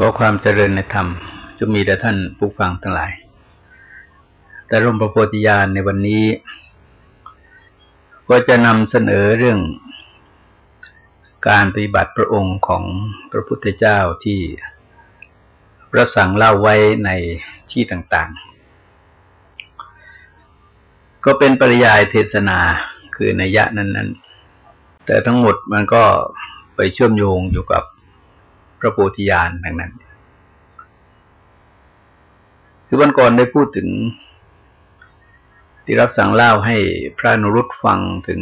ขอความเจริญในธรรมจะมีแต่ท่านผู้ฟังทั้งหลาย แต่ร่มประโพธิญาณในวันนี้ ก็จะนำเสนอเรื่องการปฏิบัติพระองค์ของพระพุทธเจ้าที่พระสั่งเล่าไว้ในที่ต่างๆ ก็เป็นปริยายเทศนาคือในยะนั้น ๆ แต่ทั้งหมดมันก็ไปเชื่อมโยงอยู่กับ พระโพธิญาณดังนั้น คือวันก่อนได้พูดถึง ที่รับสั่งเล่าให้พระนรุตฟังถึง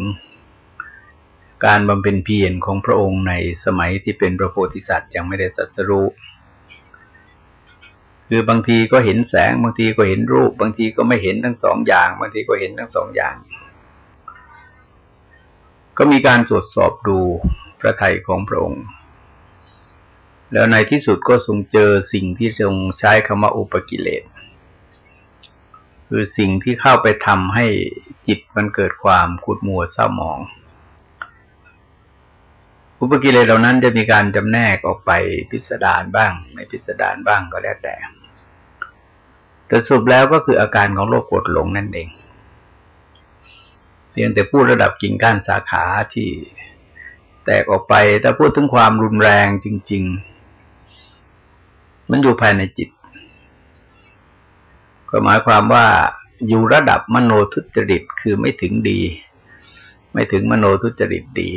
การบำเพ็ญเพียรของพระองค์ในสมัยที่เป็นพระโพธิสัตว์ยังไม่ได้สัตรู้คือบางทีก็เห็นแสง บางทีก็เห็นรูป บางทีก็ไม่เห็นทั้งสองอย่าง บางทีก็เห็นทั้งสองอย่าง ก็มีการตรวจสอบดูพระไทยของพระองค์ แล้วในที่สุดก็ทรงเจอสิ่งที่ทรงใช้คำว่าอุปกิเลส คือสิ่งที่เข้าไปทำให้จิตมันเกิดความขุดมัวเศร้าหมอง อุปกิเลสเหล่านั้นจะมีการจำแนกออกไปพิสดารบ้าง ไม่พิสดารบ้างก็แล้วแต่ แต่สุดแล้วก็คืออาการของโรคกดหลงนั่นเองเพียงแต่พูดระดับกิ่งก้านสาขาที่แตกออกไป ถ้าพูดถึงความรุนแรงจริง ๆ มันอยู่ภายในจิต ก็หมายความว่าอยู่ระดับมโนทุจริตคือไม่ถึงดี ไม่ถึงมโนทุจริตดี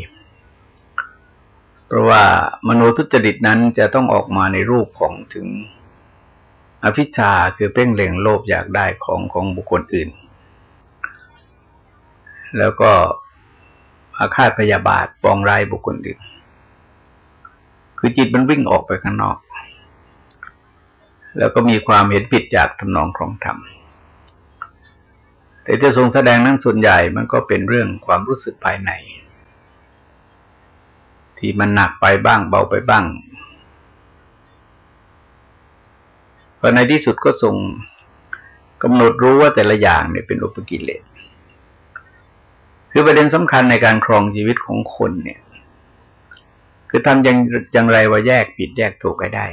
เพราะว่ามโนทุจริตนั้นจะต้องออกมาในรูปของถึงอภิชาคือเพ่งเล็งโลภอยากได้ของของบุคคลอื่น แล้วก็อาฆาตพยาบาทปองร้ายบุคคลอื่น คือจิตมันวิ่งออกไปข้างนอก แล้วก็มีความเห็นผิดจากทำนองของธรรม แต่ที่ทรงแสดงนั้นส่วนใหญ่มันก็เป็นเรื่องความรู้สึกภายใน ที่มันหนักไปบ้างเบาไปบ้างพอในที่สุดก็ทรงกำหนดรู้ว่าแต่ละอย่างเนี่ยเป็นอุปกิเลส คือประเด็นสำคัญในการครองชีวิตของคนเนี่ย คือทำอย่างอย่างไรว่าแยกผิดแยกถูกให้ได้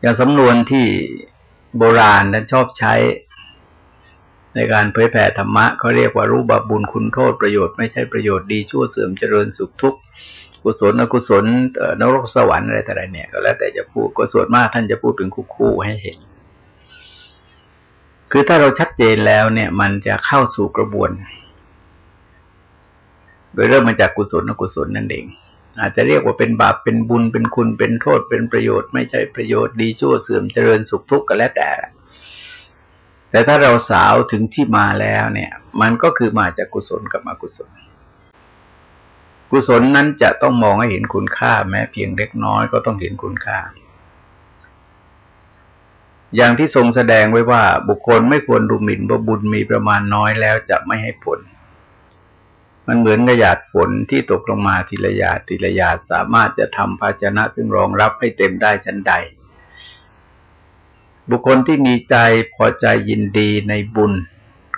อย่างสำนวนที่โบราณนั้นชอบใช้ ในการเผยแผ่ธรรมะเขาเรียกว่ารู้บาปบุญคุณโทษประโยชน์ไม่ใช่ประโยชน์ดีชั่วเสื่อมเจริญสุขทุกข์กุศลอกุศลนรกสวรรค์อะไรแต่ไรเนี่ย ก็แล้วแต่จะพูดก็ส่วนมากท่านจะพูดเป็นคู่ๆให้เห็น คือถ้าเราชัดเจนแล้วเนี่ย มันจะเข้าสู่กระบวน โดยเริ่มมาจากกุศลอกุศลนั่นเอง อาจจะเรียกว่าเป็นบาปเป็นบุญเป็นคุณเป็นโทษเป็นประโยชน์ ไม่ใช่ประโยชน์ดีชั่วเสื่อมเจริญสุขทุกข์ก็แล้วแต่ แต่ถ้าเราสาวถึงที่มาแล้วเนี่ย มันก็คือมาจากกุศลกับอกุศล กุศลนั้นจะต้องมองให้เห็นคุณค่า แม้เพียงเล็กน้อยก็ต้องเห็นคุณค่า อย่างที่ทรงแสดงไว้ว่าบุคคลไม่ควรดูหมิ่นว่าบุญมีประมาณน้อยแล้วจะไม่ให้ผล มันเหมือนกระยาดฝนที่ตกลงมาทีละหยาดทีละหยาดสามารถจะทำภาชนะซึ่งรองรับให้เต็มได้ชั้นใด บุคคลที่มีใจพอใจยินดีในบุญ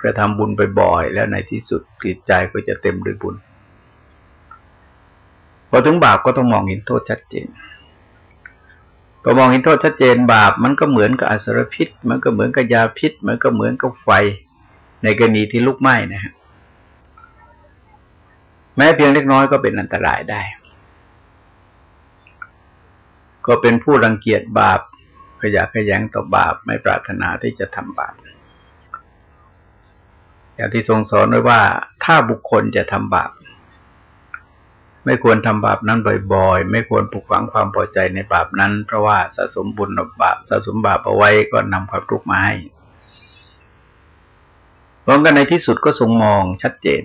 กระทำบุญไปบ่อยแล้วในที่สุดจิตใจก็จะเต็มด้วยบุญ พอถึงบาปก็ต้องมองเห็นโทษชัดเจนพอมองเห็นโทษชัดเจนบาปมันก็เหมือนกับอสรพิษ มันก็เหมือนกับยาพิษ มันก็เหมือนกับไฟในกรณีที่ลุกไหม้นะครับ แม้เพียงเล็กน้อยก็เป็นอันตรายได้ ก็เป็นผู้รังเกียจบาปขยะขยงต่อบาปไม่ปรารถนาที่จะทำบาปอย่างที่ทรงสอนไว้ว่า ถ้าบุคคลจะทำบาปไม่ควรทำบาปนั้นบ่อยๆ ไม่ควรปลุกฝังความพอใจในบาปนั้น เพราะว่าสะสมบุญบาปสะสมบาปเอาไว้ก็นำความทุกข์มาให้พร้อมกันในที่สุดก็ทรงมองชัดเจน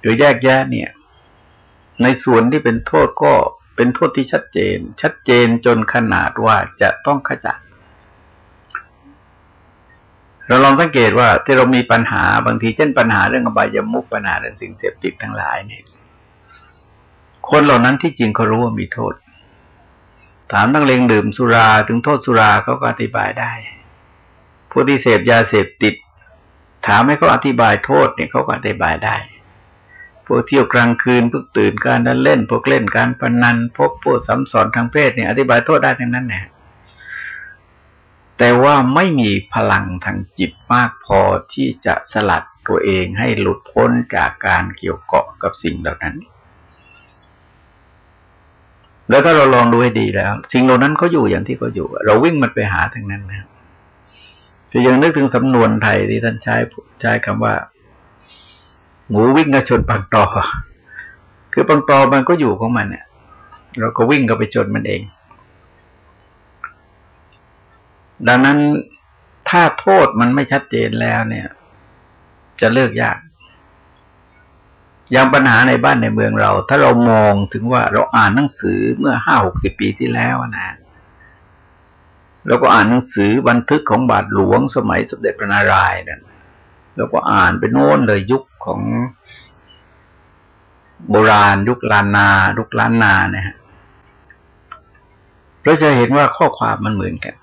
หรือแยกแยะเนี่ย ในส่วนที่เป็นโทษก็เป็นโทษที่ชัดเจน ชัดเจนจนขนาดว่าจะต้องขจัด เราลองสังเกตว่าที่เรามีปัญหาบางทีเช่นปัญหาเรื่องอบายมุกปัญหาเรื่องสิ่งเสพติดทั้งหลายเนี่ย คนเหล่านั้นที่จริงเขารู้ว่ามีโทษ ถามตั้งเลงดื่มสุราถึงโทษสุราเขาก็อธิบายได้ผู้ที่เสพยาเสพติด ถามให้เขาอธิบายโทษเนี่ยเขาก็อธิบายได้ พวกเที่ยวกลางคืนพวกตื่นการนั้นเล่น พวกเล่นการพนัน พบพวกสัมสอนทางเพศเนี่ยอธิบายโทษได้ทั้งนั้นแหละแต่ว่าไม่มีพลังทางจิตมากพอที่จะสลัดตัวเองให้หลุดพ้นจากการเกี่ยวเกาะกับสิ่งเหล่านั้น แล้วถ้าเราลองดูให้ดีแล้ว สิ่งเหล่านั้นเขาอยู่อย่างที่เขาอยู่ เราวิ่งมันไปหาทั้งนั้นนะคือยังนึกถึงสำนวนไทยที่ท่านใช้ใช้คำว่า หมูวิ่งกระชนปังตอ คือปังตอมันก็อยู่ของมันเนี่ยเราก็วิ่งก็ไปชนมันเอง ดังนั้นถ้าโทษมันไม่ชัดเจนแล้วเนี่ย จะเลิกยาก อย่างปัญหาในบ้านในเมืองเรา ถ้าเรามองถึงว่าเราอ่านหนังสือเมื่อห้าหกสิบปีที่แล้วนะเราก็อ่านหนังสือบันทึกของบาทหลวงสมัยสมเด็จพระนารายณ์นั่น แล้วก็อ่านไปโน้นเลยยุคของโบราณ ยุคลานนายุคล้านนาเนี่ยฮะเราจะเห็นว่าข้อความมันเหมือนกัน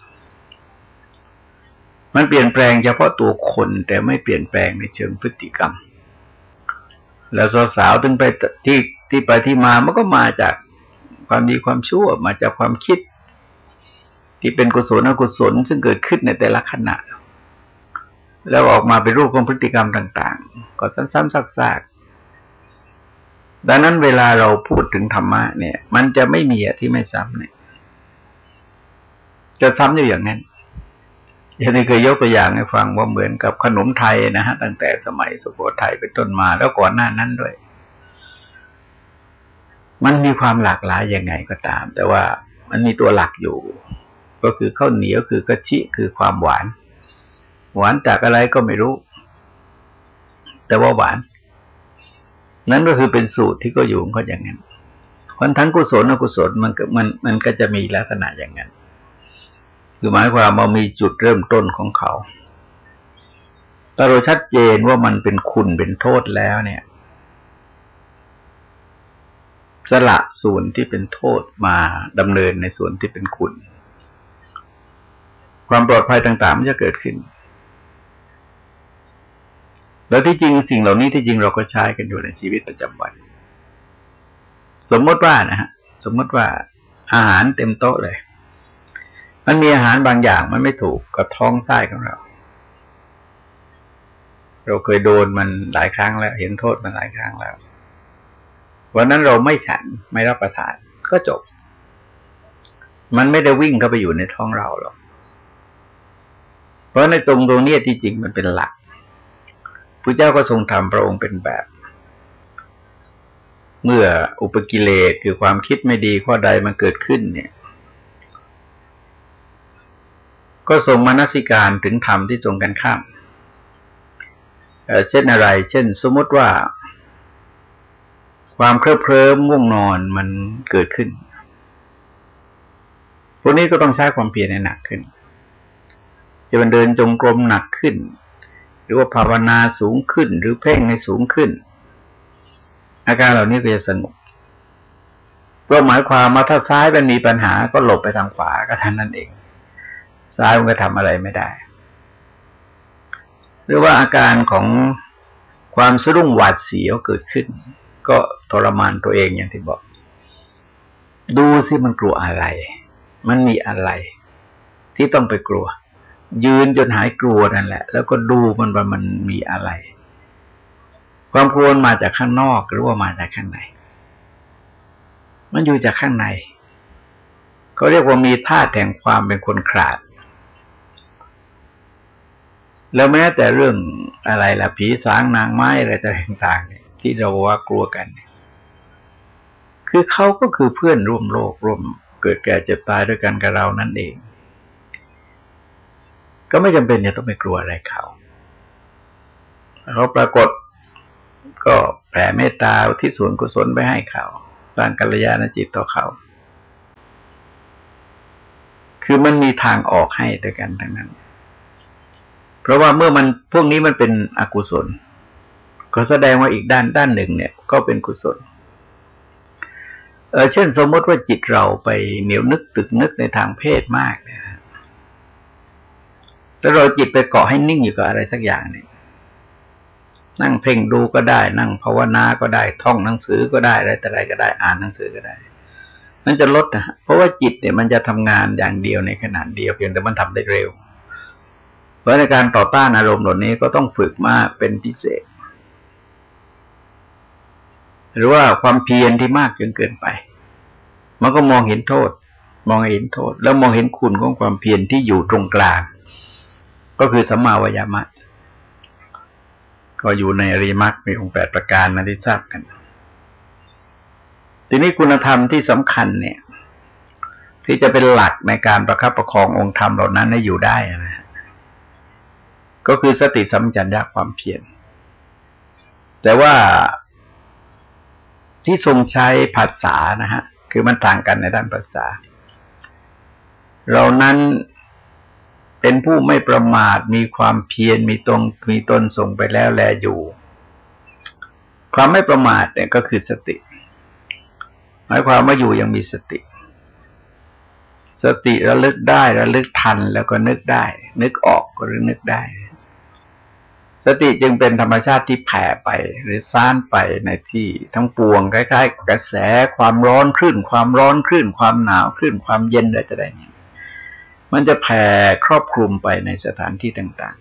มันเปลี่ยนแปลงเฉพาะตัวคนแต่ไม่เปลี่ยนแปลงในเชิงพฤติกรรม แล้วสาวๆถึงไปที่ที่ไปที่มามันก็มาจากความดีความชั่วมาจากความคิด ที่เป็นกุศลอกุศลซึ่งเกิดขึ้นในแต่ละขณะ แล้วออกมาเป็นรูปของพฤติกรรมต่าง ๆ ก็ซ้ำๆซากๆ ดังนั้นเวลาเราพูดถึงธรรมะเนี่ย มันจะไม่มีที่ไม่ซ้ำเนี่ย จะซ้ำอยู่อย่างนั้นอย่างนี้เคยยกตัวอย่างให้ฟังว่าเหมือนกับขนมไทยนะฮะตั้งแต่สมัยสุโขทัยเป็นต้นมาแล้วก่อนหน้านั้นด้วย มันมีความหลากหลายยังไงก็ตาม แต่ว่ามันมีตัวหลักอยู่ ก็คือข้าวเหนียวคือกะชิคือความหวาน หวานจากอะไรก็ไม่รู้ แต่ว่าหวาน นั้นก็คือเป็นสูตรที่ก็อยู่ก็อย่างนั้นคนทั้งกุศลอกุศลมันมันมันก็จะมีลักษณะอย่างนั้น คือหมายความว่ามีจุดเริ่มต้นของเขาถ้าเราชัดเจนว่ามันเป็นคุณเป็นโทษแล้วเนี่ย สละส่วนที่เป็นโทษมาดำเนินในส่วนที่เป็นคุณ ความปลอดภัยต่างๆมันจะเกิดขึ้น แล้วที่จริงสิ่งเหล่านี้ที่จริงเราก็ใช้กันอยู่ในชีวิตประจำวัน สมมติว่านะฮะสมมติว่าอาหารเต็มโต๊ะเลย มันมีอาหารบางอย่างมันไม่ถูกกับท้องไส้ของเรา เราเคยโดนมันหลายครั้งแล้ว เห็นโทษมันหลายครั้งแล้ววันนั้นเราไม่ฉันไม่รับประทานก็จบ มันไม่ได้วิ่งเข้าไปอยู่ในท้องเราหรอก เพราะในตรงตรงนี้ที่จริงมันเป็นหลัก พระเจ้าก็ทรงทำพระองค์เป็นแบบ เมื่ออุปกิเลสคือความคิดไม่ดีข้อใดมันเกิดขึ้นเนี่ย ก็ทรงมนสิการถึงธรรมที่ทรงกันข้ามเช่นอะไร เช่น สมมติว่า ความเคลิบเคลิ้มง่วงนอนมันเกิดขึ้นพวกนี้ก็ต้องใช้ความเพียรหนักขึ้น จะเป็นเดินจงกรมหนักขึ้น หรือว่าภาวนาสูงขึ้น หรือเพ่งให้สูงขึ้น อาการเหล่านี้ก็จะสงบก็หมายความมาถ้าซ้ายมันมีปัญหาก็หลบไปทางขวาก็ท่านนั่นเอง ซ้ายมันก็ทำอะไรไม่ได้ หรือว่าอาการของความสะดุ้งหวาดเสียวเกิดขึ้น ก็ทรมานตัวเองอย่างที่บอก ดูสิมันกลัวอะไร มันมีอะไร ที่ต้องไปกลัว ยืนจนหายกลัวนั่นแหละ แล้วก็ดูมันว่ามันมีอะไร ความกลัวมาจากข้างนอกหรือว่ามาจากข้างในมันอยู่จากข้างในเขาเรียกว่ามีท่าแห่งความเป็นคนขาด แล้วแม้แต่เรื่องอะไรล่ะผีสางนางไม้อะไรต่างๆที่เราว่ากลัวกัน คือเขาก็คือเพื่อนร่วมโลกร่วมเกิดแก่เจ็บตายด้วยกันกับเรานั่นเอง ก็ไม่จำเป็นจะต้องไปกลัวอะไรเขาเขาปรากฏก็แผ่เมตตาที่ส่วนกุศลไปให้เขาสร้างกัลยาณจิตต่อเขา คือมันมีทางออกให้ด้วยกันทั้งนั้น เพราะว่าเมื่อมันพวกนี้มันเป็นอกุศล ก็แสดงว่าอีกด้านด้านหนึ่งเนี่ย ก็เป็นกุศลเออเช่นสมมติว่าจิตเราไปเหนียวนึกตึกนึกในทางเพศมากเนี่ย แล้วเราจิตไปเกาะให้นิ่งอยู่กับอะไรสักอย่างเนี่ยนั่งเพ่งดูก็ได้ นั่งภาวนาก็ได้ท่องหนังสือก็ได้อะไรแต่ไรก็ได้อ่านหนังสือก็ได้นั่นจะลดนะเพราะว่าจิตเนี่ยมันจะทำงานอย่างเดียวในขนาดเดียวเพียงแต่มันทำได้เร็ว เพราะในการต่อต้านอารมณ์เหล่านี้ก็ต้องฝึกมากเป็นพิเศษ หรือว่าความเพียรที่มากจนเกินไป มันก็มองเห็นโทษ มองเห็นโทษ แล้วมองเห็นคุณของความเพียรที่อยู่ตรงกลาง ก็คือสัมมาวายามะ ก็อยู่ในอริมักมีองค์แปดประการนะที่ทราบกัน ทีนี้คุณธรรมที่สำคัญเนี่ย ที่จะเป็นหลักในการประคับประคององค์ธรรมเหล่านั้นให้อยู่ได้นะก็คือสติสัมปชัญญะความเพียรแต่ว่าที่ทรงใช้ภาษานะฮะ คือมันต่างกันในด้านภาษา เรานั้น เป็นผู้ไม่ประมาทมีความเพียรมีตรงมีตนส่งไปแล้วแลอยู่ ความไม่ประมาทเนี่ยก็คือสติ หมายความว่าอยู่ยังมีสติ สติระลึกได้ระลึกทันแล้วก็นึกได้ นึกออกก็นึกได้ สติจึงเป็นธรรมชาติที่แผ่ไป หรือซ่านไปในที่ทั้งปวงคล้ายๆ กระแสความร้อนคลื่นความร้อนคลื่นความหนาวคลื่นความเย็นอะไรจะได้เนี่ย มันจะแผ่ครอบคลุมไปในสถานที่ต่าง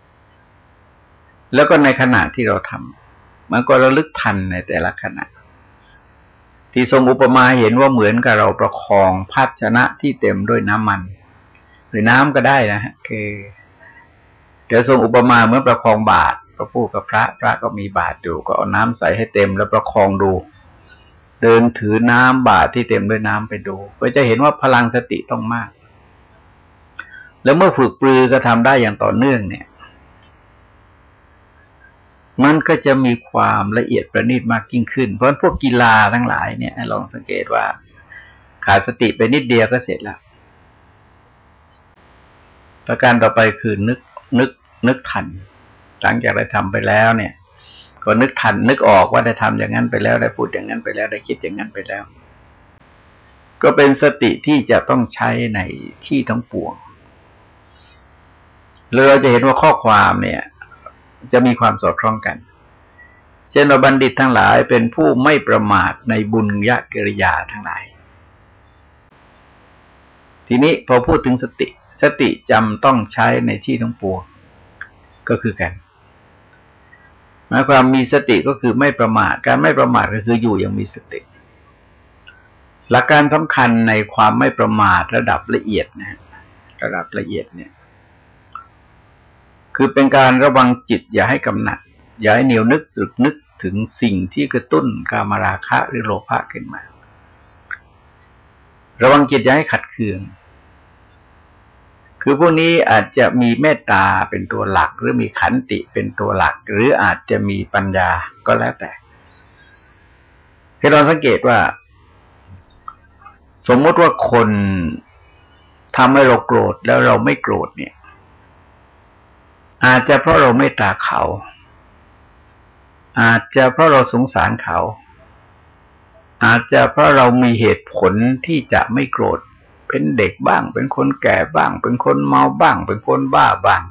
ๆ แล้วก็ในขณะที่เราทำมันก็ระลึกทันในแต่ละขณะ ที่ทรงอุปมาเห็นว่าเหมือนกับเราประคองภาชนะที่เต็มด้วยน้ำมัน หรือน้ำก็ได้นะฮะคือเดี๋ยวทรงอุปมาเมื่อประคองบาตรพระพูดกับพระ พระก็มีบาตรอยู่ก็เอาน้ำใส่ให้เต็มแล้วประคองดู เดินถือน้ำบาตรที่เต็มด้วยน้ำไปดู ก็จะเห็นว่าพลังสติต้องมาก แล้วเมื่อฝึกปรือก็ทำได้อย่างต่อเนื่องเนี่ย มันก็จะมีความละเอียดประณีตมากยิ่งขึ้น เพราะพวกกีฬาทั้งหลายเนี่ยลองสังเกตว่า ขาดสติไปนิดเดียวก็เสร็จแล้ว ประการต่อไปคือนึกนึกนึกทัน หลังจากได้ทำไปแล้วเนี่ย ก็นึกทันนึกออกว่าได้ทำอย่างนั้นไปแล้วได้พูดอย่างนั้นไปแล้วได้คิดอย่างนั้นไปแล้ว ก็เป็นสติที่จะต้องใช้ในที่ทั้งปวงเราจะเห็นว่าข้อความเนี่ย จะมีความสอดคล้องกัน เช่นว่าบัณฑิตทั้งหลายเป็นผู้ไม่ประมาทในบุญญากิริยาทั้งหลาย ทีนี้พอพูดถึงสติ สติจำต้องใช้ในที่ทั้งปวงก็คือกัน หมายความมีสติก็คือไม่ประมาท การไม่ประมาทก็คืออยู่อย่างมีสติ หลักการสำคัญในความไม่ประมาทระดับละเอียดนะระดับละเอียดเนี่ย คือเป็นการระวังจิต อย่าให้กำหนัด อย่าให้เหนียวนึกตรึกนึกถึงสิ่งที่กระตุ้นกามราคะหรือโลภะขึ้นมา ระวังจิตอย่าให้ขัดเคือง คือพวกนี้อาจจะมีเมตตาเป็นตัวหลัก หรือมีขันติเป็นตัวหลัก หรืออาจจะมีปัญญาก็แล้วแต่ให้เราสังเกตว่า สมมติว่าคนทำให้เราโกรธแล้วเราไม่โกรธเนี่ย อาจจะเพราะเราไม่ตาเขา อาจจะเพราะเราสงสารเขา อาจจะเพราะเรามีเหตุผลที่จะไม่โกรธ เป็นเด็กบ้าง เป็นคนแก่บ้าง เป็นคนเมาบ้าง เป็นคนบ้าบ้าง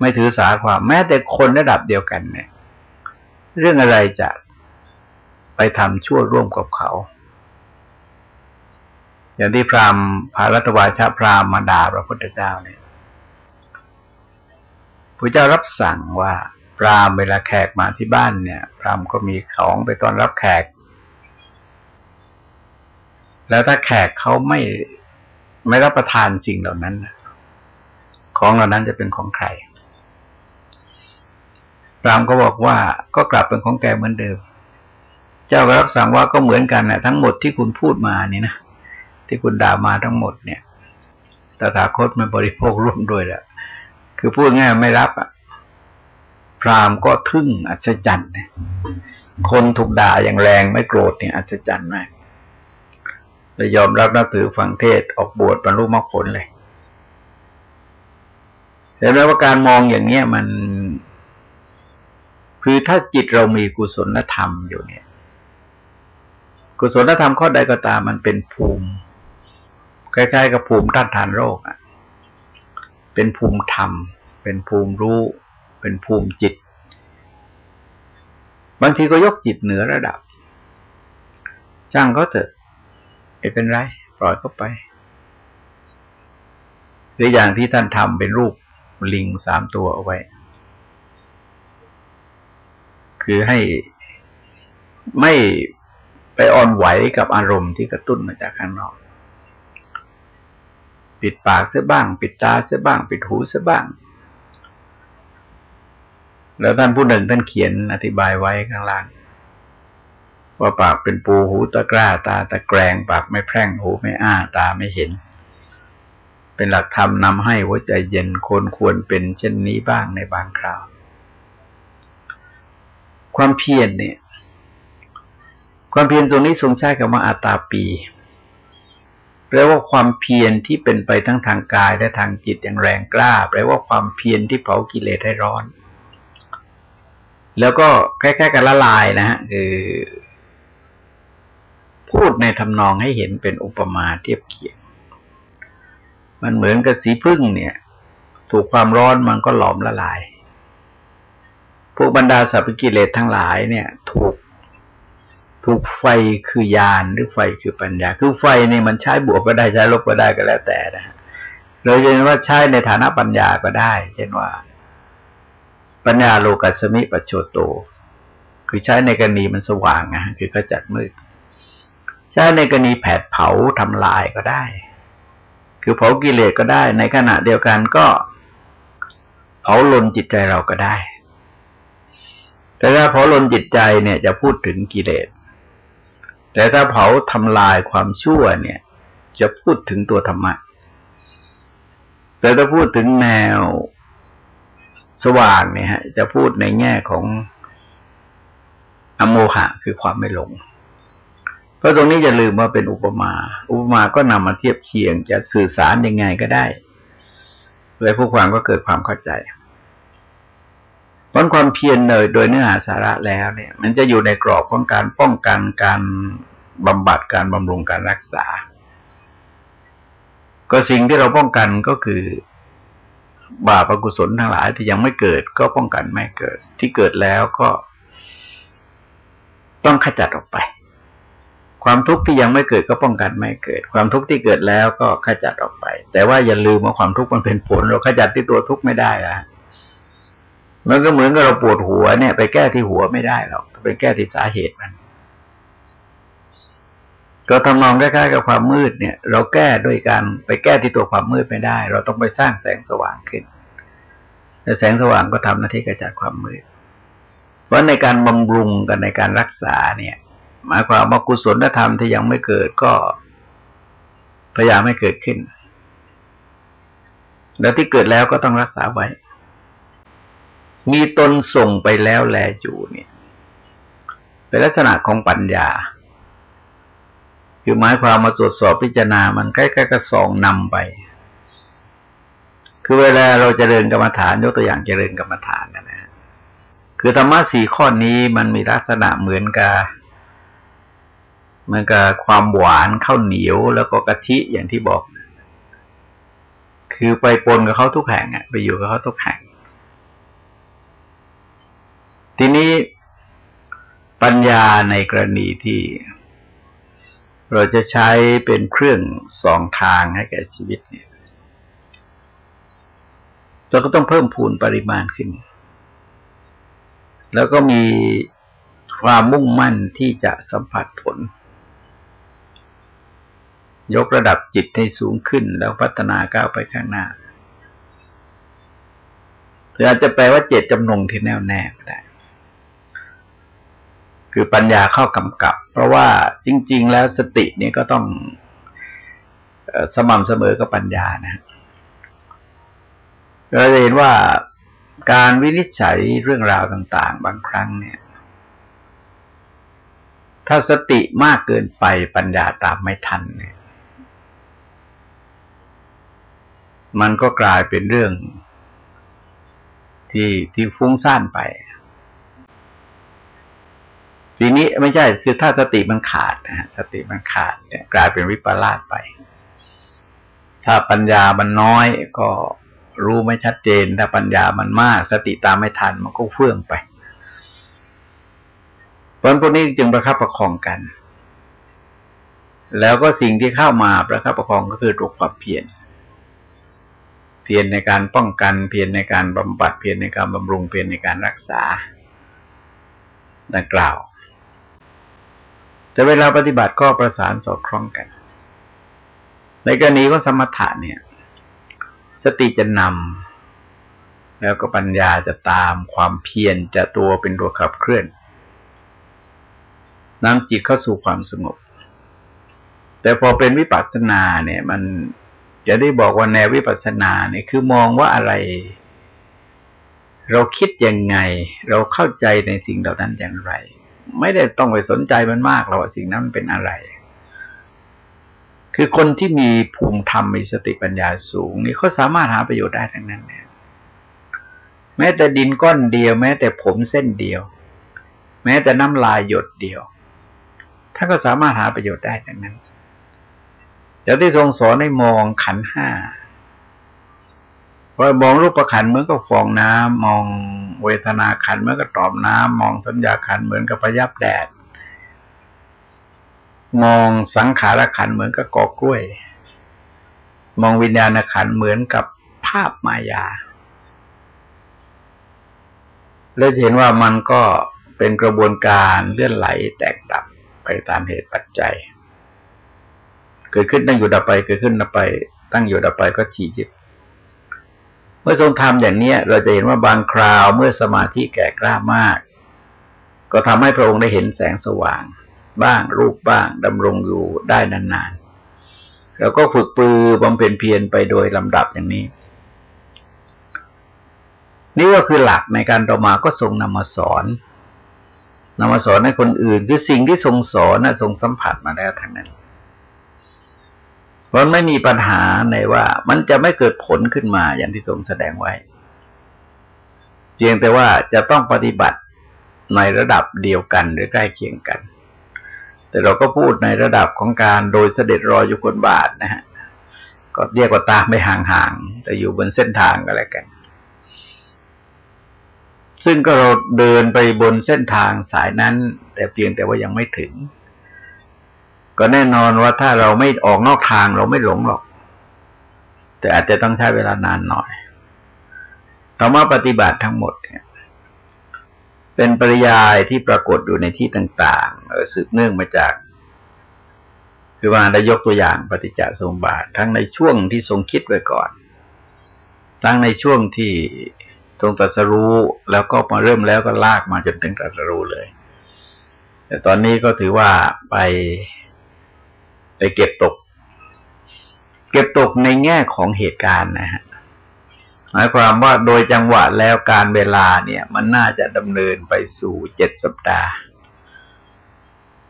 ไม่ถือสาความ แม้แต่คนระดับเดียวกันเนี่ย เรื่องอะไรจะไปทำชั่วร่วมกับเขา อย่างที่พราหมณ์พารัตวาชาพราหมณ์มาด่าพระพุทธเจ้าเนี่ยพระเจ้ารับสั่งว่าพราหมณ์เวลาแขกมาที่บ้านเนี่ย พราหมณ์ก็มีของไปตอนรับแขก แล้วถ้าแขกเขาไม่ไม่รับประทานสิ่งเหล่านั้น ของเหล่านั้นจะเป็นของใครรามก็บอกว่าก็กลับเป็นของแกเหมือนเดิม เจ้าก็รับสั่งว่าก็เหมือนกันนะทั้งหมดที่คุณพูดมานี่นะที่คุณด่ามาทั้งหมดเนี่ยตถาคตไม่บริโภคร่วมด้วยแหละคือพูดง่ายไม่รับอะพรามก็ทึ่งอัศจรรย์คนถูกด่าอย่างแรงไม่โกรธเนี่ยอัศจรรย์มาก จะยอมรับนับถือฟังเทศออกบวชบรรลุมรรคผลเลยแต่แล้วว่าการมองอย่างเนี้ยมัน คือถ้าจิตเรามีกุศลธรรมอยู่เนี่ย กุศลธรรมข้อใดก็ตามมันเป็นภูมิคล้ายๆกับภูมิต้านทานโรคอะ เป็นภูมิธรรม เป็นภูมิรู้ เป็นภูมิจิต บางทีก็ยกจิตเหนือระดับ จ้างเขาเถอะ ไม่เป็นไร ปล่อยเขาไป หรืออย่างที่ท่านทำเป็นรูปลิงสามตัวเอาไว้ คือให้ไม่ไปอ่อนไหวกับอารมณ์ที่กระตุ้นมาจากข้างนอก ปิดปากเสียบ้าง ปิดตาเสียบ้าง ปิดหูเสียบ้าง แล้วท่านผู้หนึ่งท่านเขียนอธิบายไว้ข้างล่าง ว่าปากเป็นปูหูตะกร้า ตาตะแกรงปากไม่แพร่งหูไม่อ้าตาไม่เห็น เป็นหลักธรรมนำให้หัวใจเย็นคนควรเป็นเช่นนี้บ้างในบางคราว ความเพียรเนี่ย ความเพียรตรงนี้ทรงใช้คำว่าอาตาปีแปลว่าความเพียรที่เป็นไปทั้งทางกายและทางจิตอย่างแรงกล้า แปลว่าความเพียรที่เผากิเลสให้ร้อน แล้วก็แค่ๆกันละลายนะฮะคือ พูดในทำนองให้เห็นเป็นอุปมาเทียบเคียง มันเหมือนกับสีพึ่งเนี่ย ถูกความร้อนมันก็หลอมละลาย พวกบรรดาสัพพกิเลสทั้งหลายเนี่ย ถูกถูกไฟคือยานหรือไฟคือปัญญา คือไฟเนี่ยมันใช้บวกก็ได้ใช้ลบก็ได้ก็แล้วแต่นะโดยเฉพาใช้ในฐานะปัญญาก็ได้ เช่นว่า ปัญญาโลกัสมิปัจโชโต คือใช้ในกรณีมันสว่างนะคือก็จัดมืด ใช้ในกรณีแผดเผาทำลายก็ได้ คือเผากิเลสก็ได้ ในขณะเดียวกันก็เผาลนจิตใจเราก็ได้ แต่ถ้าเผาลนจิตใจเนี่ยจะพูดถึงกิเลส แต่ถ้าเผาทำลายความชั่วเนี่ย จะพูดถึงตัวธรรมะ แต่ถ้าพูดถึงแนวสว่างเนี่ยฮะ จะพูดในแง่ของอโมหะคือความไม่หลง เพราะตรงนี้อย่าลืมว่าเป็นอุปมา อุปมาก็นำมาเทียบเคียงจะสื่อสารยังไงก็ได้เลยผู้ฟังก็เกิดความเข้าใจเพราะความเพียรเลยโดยเนื้อหาสาระแล้วเนี่ย มันจะอยู่ในกรอบของการป้องกันการบำบัดการบำรุงการรักษา ก็สิ่งที่เราป้องกันก็คือบาปอกุศลทั้งหลายที่ยังไม่เกิดก็ป้องกันไม่เกิด ที่เกิดแล้วก็ต้องขจัดออกไป ความทุกข์ที่ยังไม่เกิดก็ป้องกันไม่เกิด ความทุกข์ที่เกิดแล้วก็ขจัดออกไป แต่ว่าอย่าลืมว่าความทุกข์มันเป็นผล เราขจัดที่ตัวทุกข์ไม่ได้ละมันก็เหมือนกับเราปวดหัวเนี่ย ไปแก้ที่หัวไม่ได้หรอกไปแก้ที่สาเหตุมัน ก็ทำนองคล้ายๆกับความมืดเนี่ย เราแก้ด้วยการไปแก้ที่ตัวความมืดไม่ได้ เราต้องไปสร้างแสงสว่างขึ้นแต่แสงสว่างก็ทำหน้าที่กระจัดความมืด เพราะในการบำรุงกันในการรักษาเนี่ย หมายความว่ากุศลธรรมที่ยังไม่เกิดก็พยายามให้เกิดขึ้น แล้วที่เกิดแล้วก็ต้องรักษาไว้ มีตนส่งไปแล้วแลอยู่เนี่ย เป็นลักษณะของปัญญา คือหมายความมาตรวจสอบพิจารณา มันใกล้ๆกับสองนำไป คือเวลาเราจเจริญกรรมฐานยกตัวอย่างเจริญกรรมฐานนะนะคือธรรมะสี่ข้อนี้มันมีลักษณะเหมือนกับ เหมือนกับความหวานข้าวเหนียวแล้วก็กะทิอย่างที่บอก คือไปปนกับเขาทุกแห่งอะ ไปอยู่กับเขาทุกแห่ง ทีนี้ปัญญาในกรณีที่ เราจะใช้เป็นเครื่องสองทางให้แก่ชีวิตเนี่ยเราก็ต้องเพิ่มพูนปริมาณขึ้น แล้วก็มีความมุ่งมั่นที่จะสัมผัสผล ยกระดับจิตให้สูงขึ้นแล้วพัฒนาก้าวไปข้างหน้าหรืออาจจะแปลว่าเจตจำนงที่แน่วแน่ก็ได้คือปัญญาเข้ากำกับ เพราะว่าจริง ๆ แล้วสตินี่ก็ต้องสม่ำเสมอกับปัญญานะเราจะเห็นว่าการวินิจฉัยเรื่องราวต่าง ๆ บางครั้งเนี่ย ถ้าสติมากเกินไปปัญญาตามไม่ทันเนี่ย มันก็กลายเป็นเรื่อง ที่ที่ฟุ้งซ่านไป ทีนี้ไม่ใช่คือถ้าสติมันขาดนะฮะสติมันขาดเนี่ย กลายเป็นวิปลาสไป ถ้าปัญญามันน้อยก็รู้ไม่ชัดเจน ถ้าปัญญามันมาก สติตามไม่ทันมันก็เฟื่องไปเพราะพวกนี้จึงประคับประคองกัน แล้วก็สิ่งที่เข้ามาประคับประคองก็คือตัวความเพียร พียรในการป้องกันเพียรในการบำบัดเพียรในการบำรุงเพียรในการรักษาดังกล่าว แต่เวลาปฏิบัติก็ประสานสอดคล้องกัน ในกรณีก็สมถะเนี่ย สติจะนำแล้วก็ปัญญาจะตามความเพียรจะตัวเป็นตัวขับเคลื่อนนำจิตเข้าสู่ความสงบ แต่พอเป็นวิปัสสนาเนี่ย มัน จะได้บอกว่าแนววิปัสสนาเนี่ยคือมองว่าอะไร เราคิดยังไง เราเข้าใจในสิ่งเหล่านั้นอย่างไร ไม่ได้ต้องไปสนใจมันมากหรอกว่าสิ่งนั้นมันเป็นอะไร คือคนที่มีภูมิธรรมมีสติปัญญาสูง นี่เขาสามารถหาประโยชน์ได้ทั้งนั้นเนี่ยแม้แต่ดินก้อนเดียว แม้แต่ผมเส้นเดียว แม้แต่น้ำลายหยดเดียวท่านก็สามารถหาประโยชน์ได้ดังนั้น แต่ที่ทรงสอนให้มองขันห้าพอมองรูปประขันเหมือนกับฟองน้ำมองเวทนาขันเหมือนกับตอมน้ำมองสัญญาขันเหมือนกับพยับแดด มองสังขารขันเหมือนกับกอกล้วย มองวิญญาณขันเหมือนกับภาพมายา แล้วเห็นว่ามันก็เป็นกระบวนการเลื่อนไหลแตกดับไปตามเหตุปัจจัย เกิดขึ้นตั้งอยู่ดับไป เกิดขึ้นดับไป ตั้งอยู่ดับไปก็ฉีจิต เมื่อทรงทำอย่างนี้เราจะเห็นว่าบางคราวเมื่อสมาธิแก่กล้ามาก ก็ทำให้พระองค์ได้เห็นแสงสว่าง บ้างรูปบ้างดำรงอยู่ได้นานๆแล้วก็ฝึกปือบำเพ็ญเพียรไปโดยลำดับอย่างนี้ นี่ก็คือหลักในการต่อมาก็ทรงนำมาสอนนำมาสอนให้คนอื่น คือสิ่งที่ทรงสอนนะทรงสัมผัสมาแล้วทั้งนั้น เพราะไม่มีปัญหาในว่ามันจะไม่เกิดผลขึ้นมาอย่างที่ทรงแสดงไว้เพียงแต่ว่าจะต้องปฏิบัติในระดับเดียวกันหรือใกล้เคียงกัน แต่เราก็พูดในระดับของการโดยเสด็จรออยู่คนบาทนะฮะก็เรียกว่าตามไม่ห่างๆแต่อยู่บนเส้นทางก็แล้วกัน ซึ่งก็เราเดินไปบนเส้นทางสายนั้น แต่เพียงแต่ว่ายังไม่ถึง ก็แน่นอนว่าถ้าเราไม่ออกนอกทางเราไม่หลงหรอก แต่อาจจะต้องใช้เวลานานหน่อยธรรมะปฏิบัติทั้งหมดเนี่ย เป็นปริยายที่ปรากฏอยู่ในที่ต่างๆสืบเนื่องมาจาก คือว่าได้ยกตัวอย่างปฏิจจสมบาท ทั้งในช่วงที่ทรงคิดไว้ก่อน ทั้งในช่วงที่ทรงตรัสรู้แล้วก็มาเริ่มแล้วก็ลากมาจนถึงตรัสรู้เลย แต่ตอนนี้ก็ถือว่าไป ไปเก็บตก เก็บตกในแง่ของเหตุการณ์นะฮะหมายความว่าโดยจังหวะแล้วการเวลาเนี่ย มันน่าจะดำเนินไปสู่เจ็ดสัปดาห์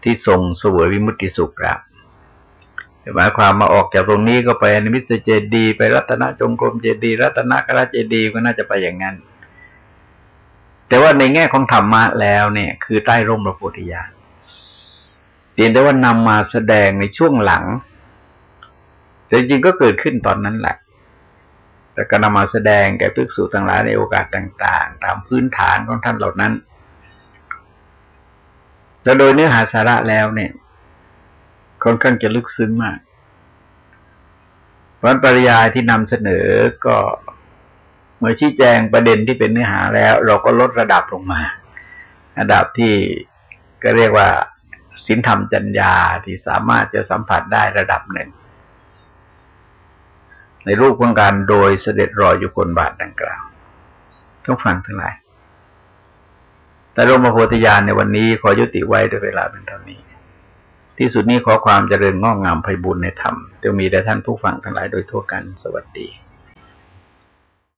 ที่ทรงสวยวิมุตติสุขครับหมายความมาออกจากตรงนี้ก็ไปอนิมิตเจดีไปรัตนจงกรมเจดีรัตนกราเจดีก็น่าจะไปอย่างนั้น แต่ว่าในแง่ของธรรมะแล้วเนี่ย คือใต้ร่มพระโพธิญาณ พียงแต่ว่านำมาแสดงในช่วงหลัง แต่จริงก็เกิดขึ้นตอนนั้นแหละ แต่ก็นำมาแสดงแก่ภิกษุทั้งหลายในโอกาสต่างๆ ตามพื้นฐานของท่านเหล่านั้น แล้วโดยเนื้อหาสาระแล้วเนี่ยค่อนข้างจะลึกซึ้งมากวันปริยายที่นำเสนอก็เมื่อชี้แจงประเด็นที่เป็นเนื้อหาแล้ว เราก็ลดระดับลงมา ระดับที่ก็เรียกว่า สินธรรมจัญญาที่สามารถจะสัมผัสได้ระดับหนึ่ง ในรูปของการโดยเสด็จรอยอยู่คนบาทดังกล่าวต้องฟังทั้งหลาย แต่ร่มโพธิญาณในวันนี้ขอยุติไว้ด้วยเวลาเป็นเท่านี้ ที่สุดนี้ขอความเจริญงอกงามไพบุญในธรรมจะมีแด่ท่านผู้ฟังทั้งหลายโดยทั่วกันสวัสดี